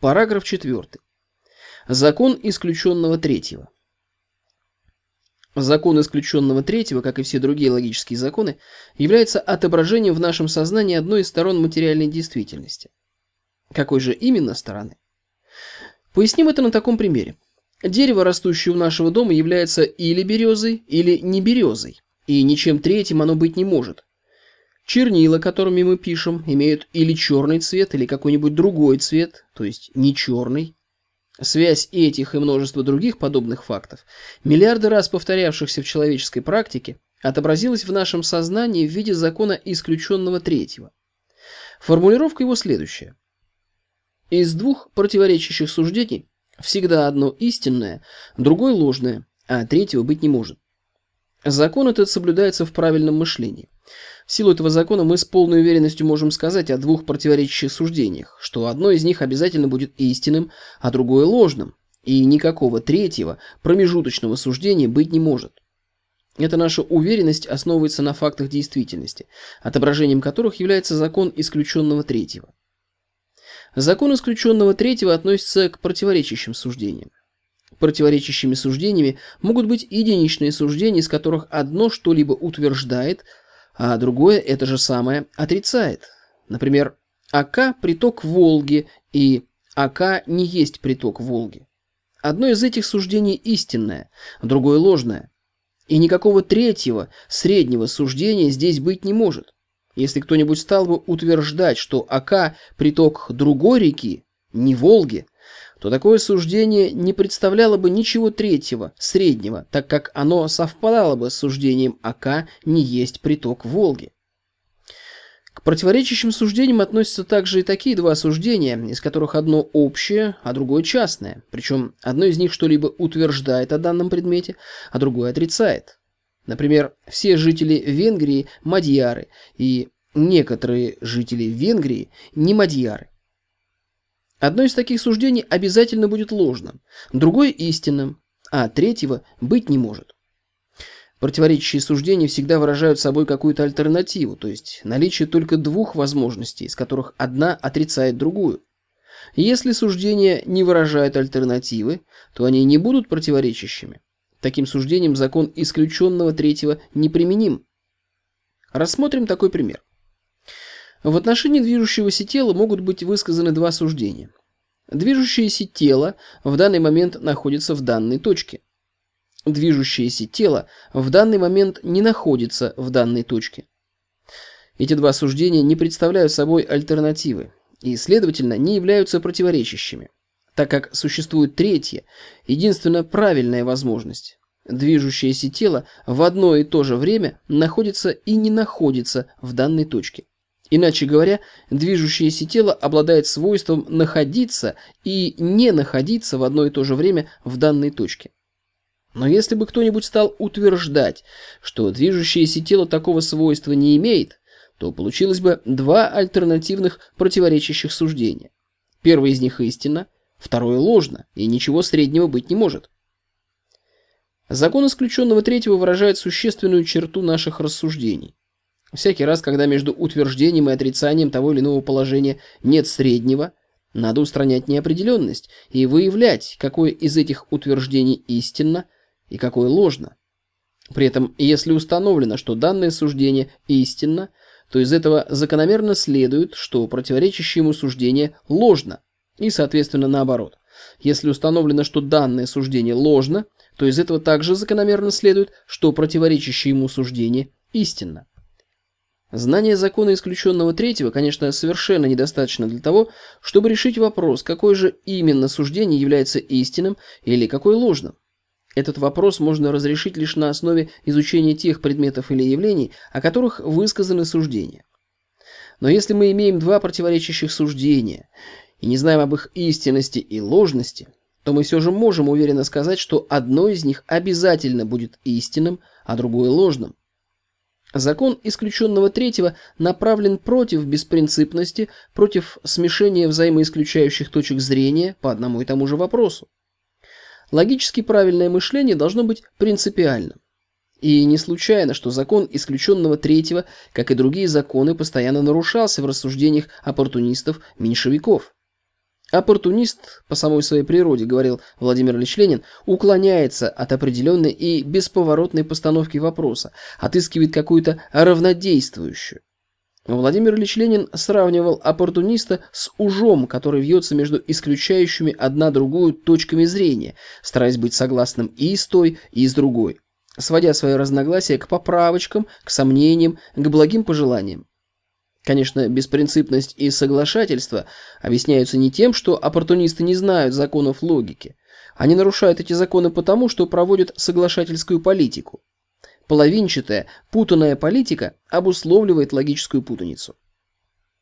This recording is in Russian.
Параграф 4. Закон исключенного третьего. Закон исключенного третьего, как и все другие логические законы, является отображением в нашем сознании одной из сторон материальной действительности. Какой же именно стороны? Поясним это на таком примере. Дерево, растущее у нашего дома, является или березой, или не березой, и ничем третьим оно быть не может. Чернила, которыми мы пишем, имеют или черный цвет, или какой-нибудь другой цвет, то есть не черный, Связь этих и множество других подобных фактов, миллиарды раз повторявшихся в человеческой практике, отобразилась в нашем сознании в виде закона исключенного третьего. Формулировка его следующая. Из двух противоречащих суждений всегда одно истинное, другое ложное, а третьего быть не может. Закон этот соблюдается в правильном мышлении. В силу этого закона мы с полной уверенностью можем сказать о двух противоречащих суждениях, что одно из них обязательно будет истинным, а другое ложным, и никакого третьего, промежуточного суждения быть не может. Эта наша уверенность основывается на фактах действительности, отображением которых является закон исключенного третьего. Закон исключенного третьего относится к противоречащим суждениям. Противоречащими суждениями могут быть единичные суждения, из которых одно что-либо утверждает – а другое это же самое отрицает. Например, АК – приток Волги, и АК не есть приток Волги. Одно из этих суждений истинное, другое ложное. И никакого третьего, среднего суждения здесь быть не может. Если кто-нибудь стал бы утверждать, что АК – приток другой реки, не Волги, то такое суждение не представляло бы ничего третьего, среднего, так как оно совпадало бы с суждением АК не есть приток Волги. К противоречащим суждениям относятся также и такие два суждения, из которых одно общее, а другое частное. Причем одно из них что-либо утверждает о данном предмете, а другое отрицает. Например, все жители Венгрии – мадьяры, и некоторые жители Венгрии – не мадьяры. Одно из таких суждений обязательно будет ложным, другое истинным, а третьего быть не может. Противоречащие суждения всегда выражают собой какую-то альтернативу, то есть наличие только двух возможностей, из которых одна отрицает другую. если суждения не выражают альтернативы, то они не будут противоречащими. Таким суждением закон исключенного третьего неприменим. Рассмотрим такой пример. В отношении движущегося тела могут быть высказаны два суждения. Движущееся тело в данный момент находится в данной точке. Движущееся тело в данный момент не находится в данной точке. Эти два суждения не представляют собой альтернативы и, следовательно, не являются противоречащими, так как существует третья, единственно правильная возможность. Движущееся тело в одно и то же время находится и не находится в данной точке. Иначе говоря, движущееся тело обладает свойством находиться и не находиться в одно и то же время в данной точке. Но если бы кто-нибудь стал утверждать, что движущееся тело такого свойства не имеет, то получилось бы два альтернативных противоречащих суждения. Первое из них истинно, второе ложно, и ничего среднего быть не может. Закон исключенного третьего выражает существенную черту наших рассуждений. Всякий раз, когда между утверждением и отрицанием того или иного положения нет среднего, надо устранять неопределенность и выявлять, какое из этих утверждений истинно и какое ложно. При этом, если установлено, что данное суждение истинно, то из этого закономерно следует, что противоречащее ему суждение ложно, и, соответственно, наоборот. Если установлено, что данное суждение ложно, то из этого также закономерно следует, что противоречащее ему суждение истинно. Знание закона исключенного третьего, конечно, совершенно недостаточно для того, чтобы решить вопрос, какое же именно суждение является истинным или какое ложным. Этот вопрос можно разрешить лишь на основе изучения тех предметов или явлений, о которых высказаны суждения. Но если мы имеем два противоречащих суждения и не знаем об их истинности и ложности, то мы все же можем уверенно сказать, что одно из них обязательно будет истинным, а другое ложным. Закон исключенного третьего направлен против беспринципности, против смешения взаимоисключающих точек зрения по одному и тому же вопросу. Логически правильное мышление должно быть принципиальным. И не случайно, что закон исключенного третьего, как и другие законы, постоянно нарушался в рассуждениях оппортунистов-меньшевиков. Оппортунист по самой своей природе, говорил Владимир Ильич Ленин, уклоняется от определенной и бесповоротной постановки вопроса, отыскивает какую-то равнодействующую. Владимир Ильич Ленин сравнивал оппортуниста с ужом, который вьется между исключающими одна другую точками зрения, стараясь быть согласным и с той, и с другой, сводя свое разногласие к поправочкам, к сомнениям, к благим пожеланиям. Конечно, беспринципность и соглашательство объясняются не тем, что оппортунисты не знают законов логики. Они нарушают эти законы потому, что проводят соглашательскую политику. Половинчатая, путанная политика обусловливает логическую путаницу.